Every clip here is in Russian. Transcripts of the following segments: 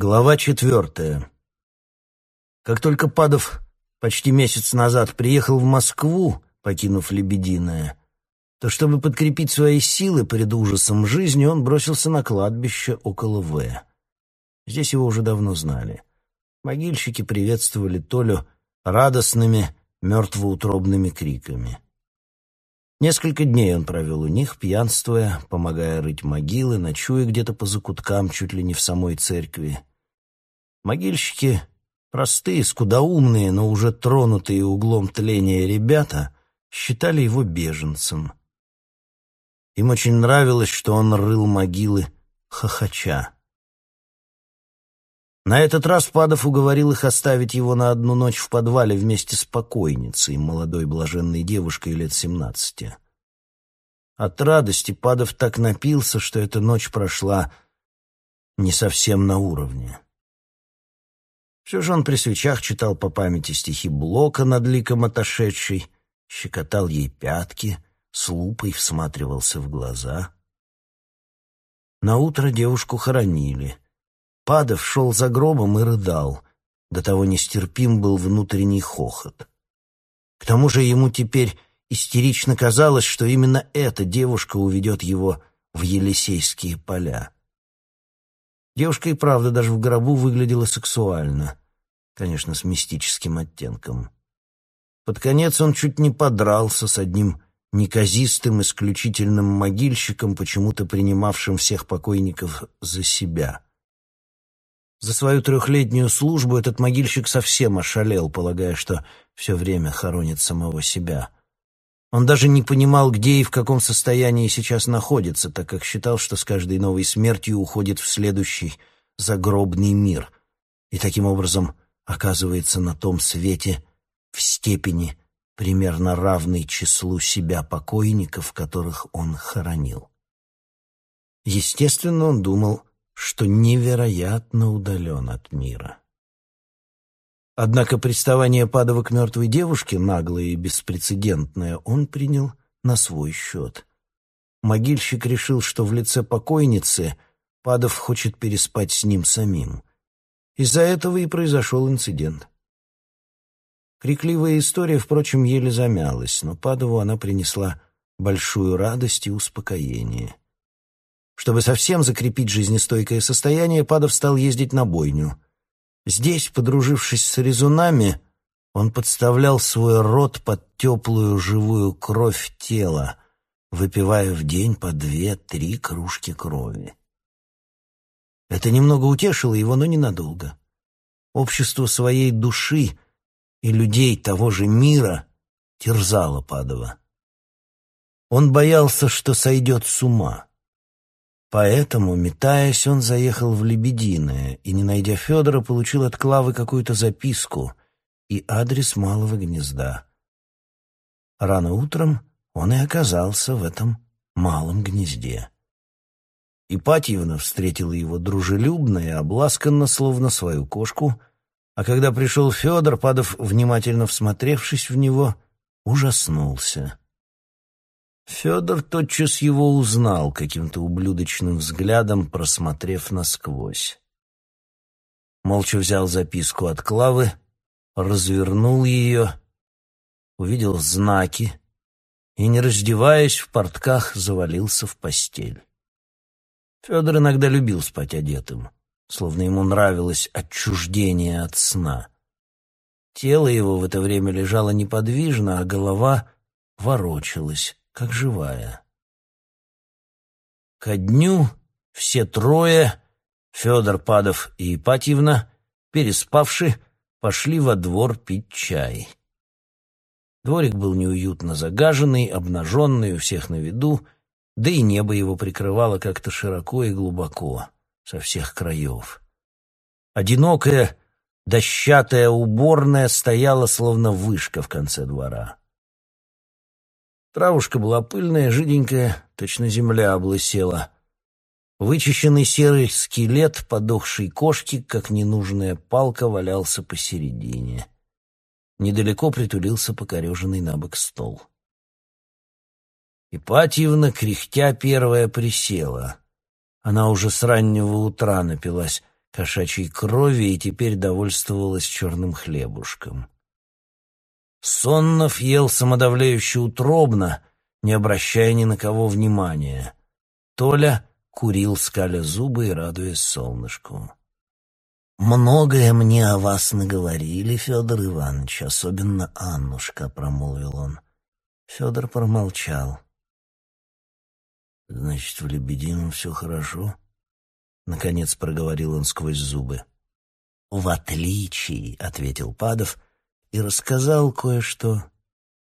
Глава четвертая. Как только Падов почти месяц назад приехал в Москву, покинув Лебединое, то чтобы подкрепить свои силы перед ужасом жизни, он бросился на кладбище около В. Здесь его уже давно знали. Могильщики приветствовали Толю радостными, мертвоутробными криками. Несколько дней он провел у них, пьянствуя, помогая рыть могилы, ночуя где-то по закуткам, чуть ли не в самой церкви. Могильщики, простые, скудоумные, но уже тронутые углом тления ребята, считали его беженцем. Им очень нравилось, что он рыл могилы хохоча. На этот раз Падов уговорил их оставить его на одну ночь в подвале вместе с покойницей, молодой блаженной девушкой лет семнадцати. От радости Падов так напился, что эта ночь прошла не совсем на уровне. Все же он при свечах читал по памяти стихи Блока над ликом отошедшей, щекотал ей пятки, с лупой всматривался в глаза. На утро девушку хоронили — Падов шел за гробом и рыдал. До того нестерпим был внутренний хохот. К тому же ему теперь истерично казалось, что именно эта девушка уведет его в Елисейские поля. Девушка и правда даже в гробу выглядела сексуально, конечно, с мистическим оттенком. Под конец он чуть не подрался с одним неказистым, исключительным могильщиком, почему-то принимавшим всех покойников за себя. За свою трехлетнюю службу этот могильщик совсем ошалел, полагая, что все время хоронит самого себя. Он даже не понимал, где и в каком состоянии сейчас находится, так как считал, что с каждой новой смертью уходит в следующий загробный мир и таким образом оказывается на том свете в степени, примерно равной числу себя покойников, которых он хоронил. Естественно, он думал что невероятно удален от мира. Однако приставание Падова к мертвой девушке, наглое и беспрецедентное, он принял на свой счет. Могильщик решил, что в лице покойницы Падов хочет переспать с ним самим. Из-за этого и произошел инцидент. Крикливая история, впрочем, еле замялась, но Падову она принесла большую радость и успокоение — чтобы совсем закрепить жизнестойкое состояние, Падов стал ездить на бойню. Здесь, подружившись с резунами, он подставлял свой рот под теплую живую кровь тела, выпивая в день по две-три кружки крови. Это немного утешило его, но ненадолго. Общество своей души и людей того же мира терзало Падова. Он боялся, что сойдет с ума. Поэтому, метаясь, он заехал в Лебединое и, не найдя Федора, получил от Клавы какую-то записку и адрес малого гнезда. Рано утром он и оказался в этом малом гнезде. Ипатьевна встретила его дружелюбно и обласканно, словно свою кошку, а когда пришел Федор, Падов, внимательно всмотревшись в него, ужаснулся. Федор тотчас его узнал, каким-то ублюдочным взглядом просмотрев насквозь. Молча взял записку от Клавы, развернул ее, увидел знаки и, не раздеваясь, в портках завалился в постель. Федор иногда любил спать одетым, словно ему нравилось отчуждение от сна. Тело его в это время лежало неподвижно, а голова ворочалась как живая. Ко дню все трое, Федор Падов и Ипатьевна, переспавши, пошли во двор пить чай. Дворик был неуютно загаженный, обнаженный у всех на виду, да и небо его прикрывало как-то широко и глубоко, со всех краев. Одинокая, дощатая уборная стояла, словно вышка в конце двора. Травушка была пыльная, жиденькая, точно земля облысела. Вычищенный серый скелет подохшей кошки, как ненужная палка, валялся посередине. Недалеко притулился покореженный набок стол. Ипатьевна, кряхтя, первая присела. Она уже с раннего утра напилась кошачьей крови и теперь довольствовалась черным хлебушком. Соннов ел самодавляюще утробно, не обращая ни на кого внимания. Толя курил, скаля зубы и радуясь солнышку. «Многое мне о вас наговорили, Федор Иванович, особенно Аннушка», — промолвил он. Федор промолчал. «Значит, в Лебедином все хорошо?» Наконец проговорил он сквозь зубы. «В отличие», — ответил Падов и рассказал кое-что,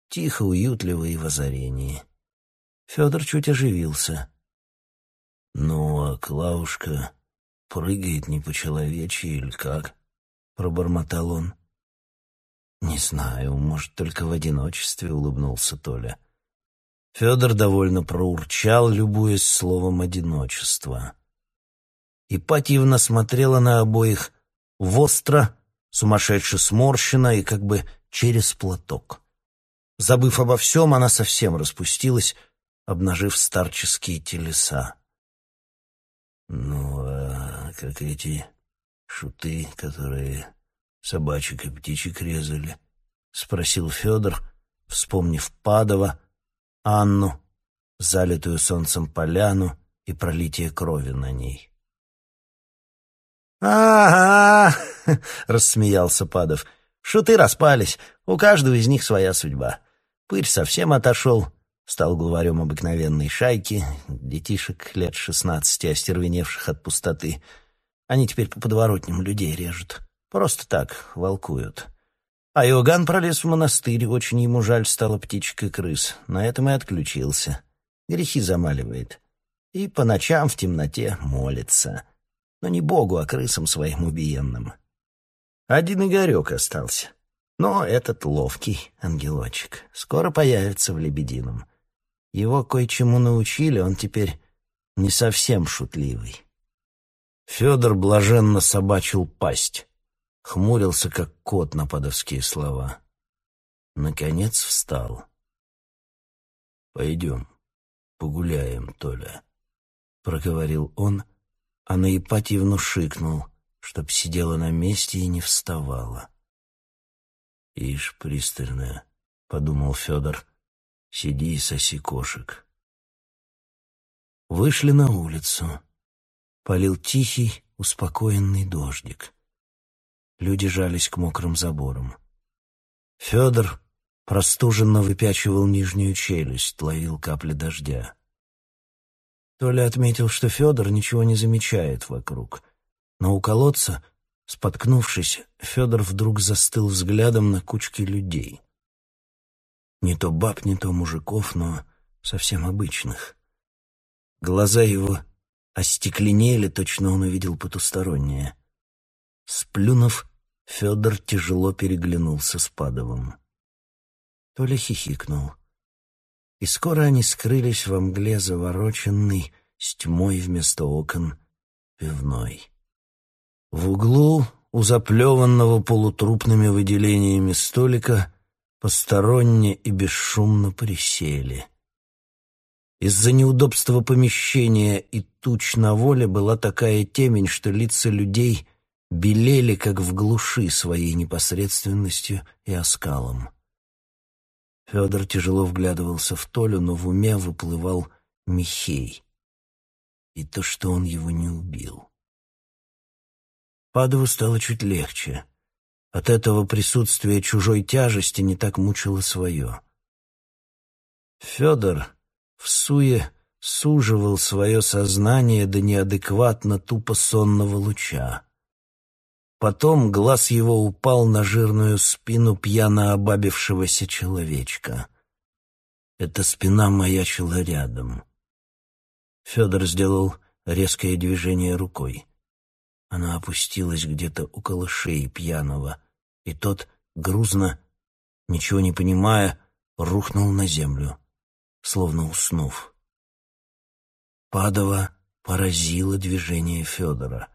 тихо, уютливо и в озарении. Федор чуть оживился. «Ну, а Клаушка прыгает не по-человечьи или как?» — пробормотал он. «Не знаю, может, только в одиночестве», — улыбнулся Толя. Федор довольно проурчал, любуясь словом «одиночество». Ипатьевна смотрела на обоих востро, сумасшедше сморщена и как бы через платок. Забыв обо всем, она совсем распустилась, обнажив старческие телеса. «Ну, а как эти шуты, которые собачек и птичек резали?» — спросил Федор, вспомнив Падова, Анну, залитую солнцем поляну и пролитие крови на ней. «Ага!» — рассмеялся Падов. «Шуты распались, у каждого из них своя судьба. Пырь совсем отошел, стал главарем обыкновенной шайки, детишек лет шестнадцати, остервеневших от пустоты. Они теперь по подворотням людей режут. Просто так, волкуют. А Иоганн пролез в монастырь, очень ему жаль стало птичек и крыс. На этом и отключился. Грехи замаливает. И по ночам в темноте молится. Но не Богу, а крысам своим убиенным. Один Игорек остался. Но этот ловкий ангелочек скоро появится в Лебедином. Его кое-чему научили, он теперь не совсем шутливый. Федор блаженно собачил пасть, хмурился, как кот на подовские слова. Наконец встал. «Пойдем, погуляем, Толя», — проговорил он, а на Ипатьевну шикнул, чтоб сидела на месте и не вставала. «Ишь, пристальная», — подумал Федор, — «сиди и соси кошек». Вышли на улицу. Полил тихий, успокоенный дождик. Люди жались к мокрым заборам. Федор простуженно выпячивал нижнюю челюсть, ловил капли дождя. Толя отметил, что Федор ничего не замечает вокруг, но у колодца Споткнувшись, Федор вдруг застыл взглядом на кучке людей. Не то баб, не то мужиков, но совсем обычных. Глаза его остекленели, точно он увидел потустороннее. Сплюнув, Федор тяжело переглянулся с Падовым. Толя хихикнул. И скоро они скрылись во мгле завороченной, с тьмой вместо окон, пивной. В углу у заплеванного полутрупными выделениями столика посторонне и бесшумно присели. Из-за неудобства помещения и туч на воле была такая темень, что лица людей белели, как в глуши, своей непосредственностью и оскалом. Федор тяжело вглядывался в Толю, но в уме выплывал Михей. И то, что он его не убил. Падову стало чуть легче. От этого присутствие чужой тяжести не так мучило свое. Федор в суе суживал свое сознание до неадекватно тупо сонного луча. Потом глаз его упал на жирную спину пьяно обабившегося человечка. Эта спина маячила рядом. Федор сделал резкое движение рукой. Она опустилась где-то около шеи пьяного, и тот, грузно, ничего не понимая, рухнул на землю, словно уснув. Падова поразило движение Федора.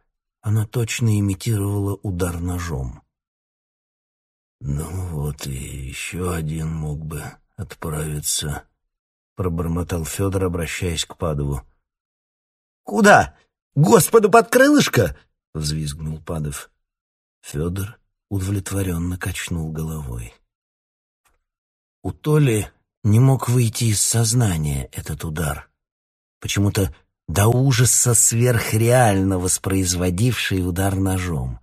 Она точно имитировала удар ножом. «Ну вот и еще один мог бы отправиться», — пробормотал Федор, обращаясь к Падову. «Куда? Господу под крылышко?» — взвизгнул Падов. Федор удовлетворенно качнул головой. У Толи не мог выйти из сознания этот удар. Почему-то до ужаса сверхреально воспроизводивший удар ножом.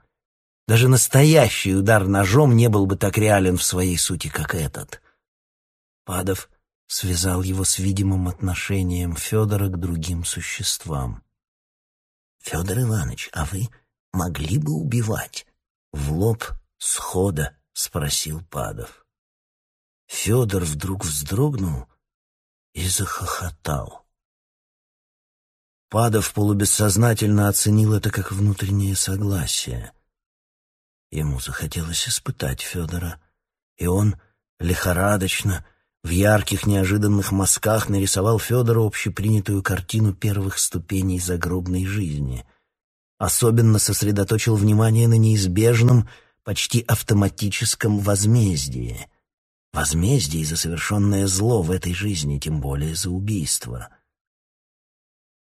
Даже настоящий удар ножом не был бы так реален в своей сути, как этот. Падов связал его с видимым отношением Федора к другим существам. «Федор Иванович, а вы могли бы убивать?» В лоб схода спросил Падов. Федор вдруг вздрогнул и захохотал. Падов полубессознательно оценил это как внутреннее согласие. Ему захотелось испытать Федора, и он лихорадочно, в ярких неожиданных мазках нарисовал Федору общепринятую картину первых ступеней загробной жизни. Особенно сосредоточил внимание на неизбежном, почти автоматическом возмездии. Возмездии за совершенное зло в этой жизни, тем более за убийство.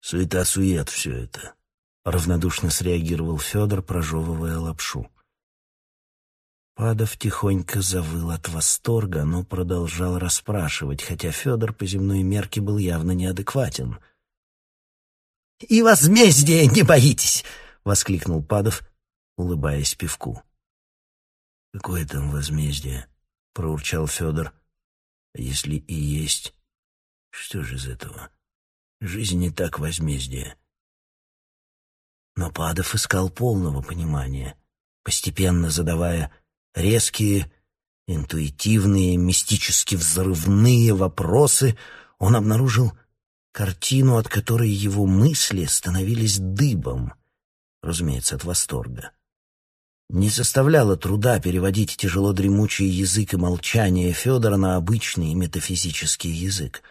«Суета-сует все это», — равнодушно среагировал Федор, прожевывая лапшу. Падов тихонько завыл от восторга, но продолжал расспрашивать, хотя Федор по земной мерке был явно неадекватен. «И возмездия не боитесь!» — воскликнул Падов, улыбаясь пивку. «Какое там возмездие?» — проурчал Федор. «А если и есть, что же из этого? Жизнь не так возмездие». Но Падов искал полного понимания, постепенно задавая резкие, интуитивные, мистически взрывные вопросы, он обнаружил картину, от которой его мысли становились дыбом, разумеется, от восторга. Не составляло труда переводить тяжело дремучий язык и молчание Федора на обычный метафизический язык.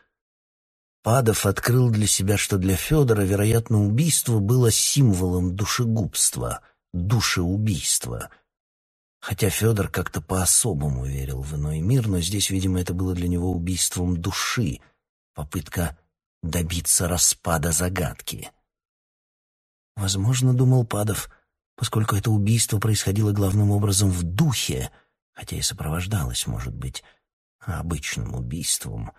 Падов открыл для себя, что для Федора, вероятно, убийство было символом душегубства, душеубийства — Хотя Федор как-то по-особому верил в иной мир, но здесь, видимо, это было для него убийством души, попытка добиться распада загадки. Возможно, думал Падов, поскольку это убийство происходило главным образом в духе, хотя и сопровождалось, может быть, обычным убийством,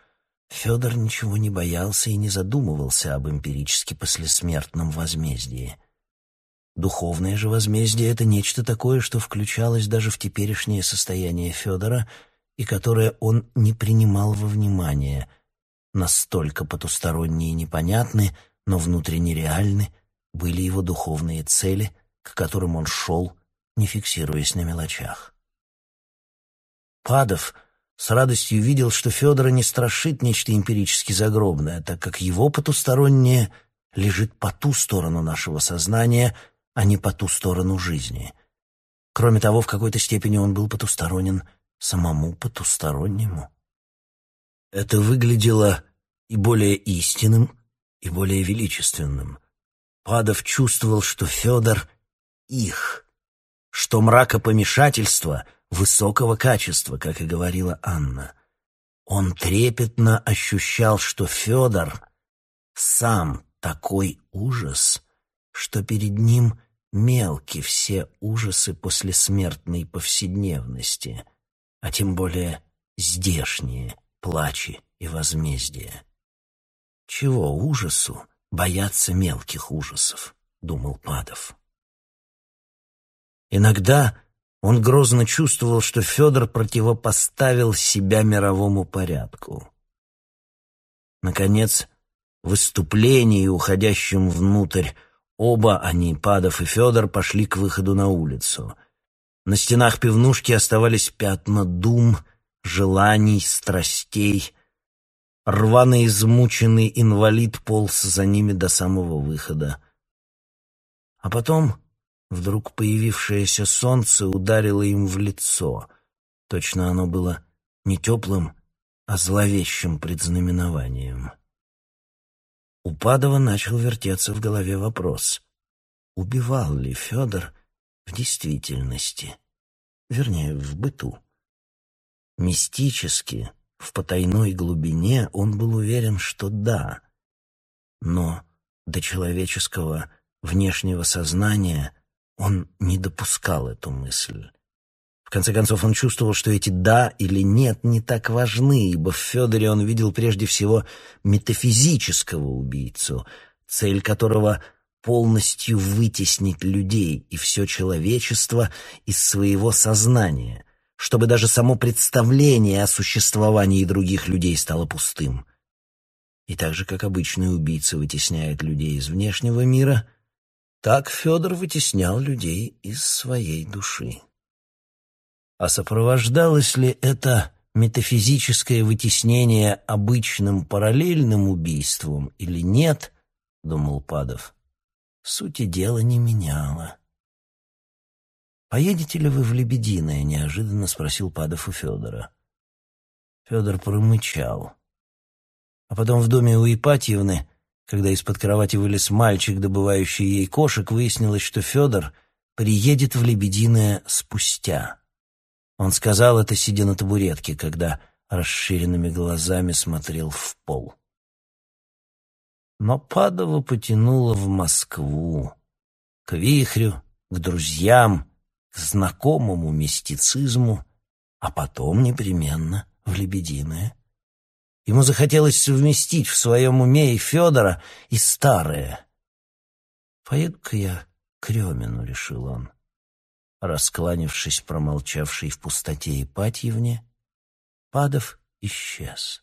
Федор ничего не боялся и не задумывался об эмпирически послесмертном возмездии — Духовное же возмездие — это нечто такое, что включалось даже в теперешнее состояние Федора и которое он не принимал во внимание. Настолько потусторонние и непонятны, но внутренне реальны были его духовные цели, к которым он шел, не фиксируясь на мелочах. Падов с радостью видел, что Федора не страшит нечто эмпирически загробное, так как его потустороннее лежит по ту сторону нашего сознания — а не по ту сторону жизни. Кроме того, в какой-то степени он был потусторонен самому потустороннему. Это выглядело и более истинным, и более величественным. Падов чувствовал, что Федор — их, что мракопомешательство высокого качества, как и говорила Анна. Он трепетно ощущал, что Федор сам такой ужас — что перед ним мелки все ужасы послесмертной повседневности, а тем более здешние плачи и возмездия. Чего ужасу бояться мелких ужасов, думал Падов. Иногда он грозно чувствовал, что Федор противопоставил себя мировому порядку. Наконец, в выступлении, уходящем внутрь Оба они, Падов и Федор, пошли к выходу на улицу. На стенах пивнушки оставались пятна дум, желаний, страстей. Рваный измученный инвалид полз за ними до самого выхода. А потом вдруг появившееся солнце ударило им в лицо. Точно оно было не теплым, а зловещим предзнаменованием. У Падова начал вертеться в голове вопрос. Убивал ли Федор в действительности? Вернее, в быту. Мистически, в потайной глубине он был уверен, что да. Но до человеческого внешнего сознания Он не допускал эту мысль. В конце концов, он чувствовал, что эти «да» или «нет» не так важны, ибо в Федоре он видел прежде всего метафизического убийцу, цель которого — полностью вытеснить людей и все человечество из своего сознания, чтобы даже само представление о существовании других людей стало пустым. И так же, как обычный убийца вытесняет людей из внешнего мира, так Федор вытеснял людей из своей души. А сопровождалось ли это метафизическое вытеснение обычным параллельным убийством или нет, думал Падов, сути дела не меняло. «Поедете ли вы в Лебединое?» — неожиданно спросил Падов у Федора. Федор промычал. А потом в доме у Ипатьевны, когда из-под кровати вылез мальчик, добывающий ей кошек, выяснилось, что Федор приедет в Лебединое спустя. Он сказал это, сидя на табуретке, когда расширенными глазами смотрел в пол. Но Падова потянуло в Москву, к вихрю, к друзьям, к знакомому мистицизму, а потом непременно в Лебединое. Ему захотелось совместить в своем уме и Федора, и старое. «Поеду-ка я к Ремину», — решил он. Раскланившись промолчавшей в пустоте Ипатьевне, Падов исчез.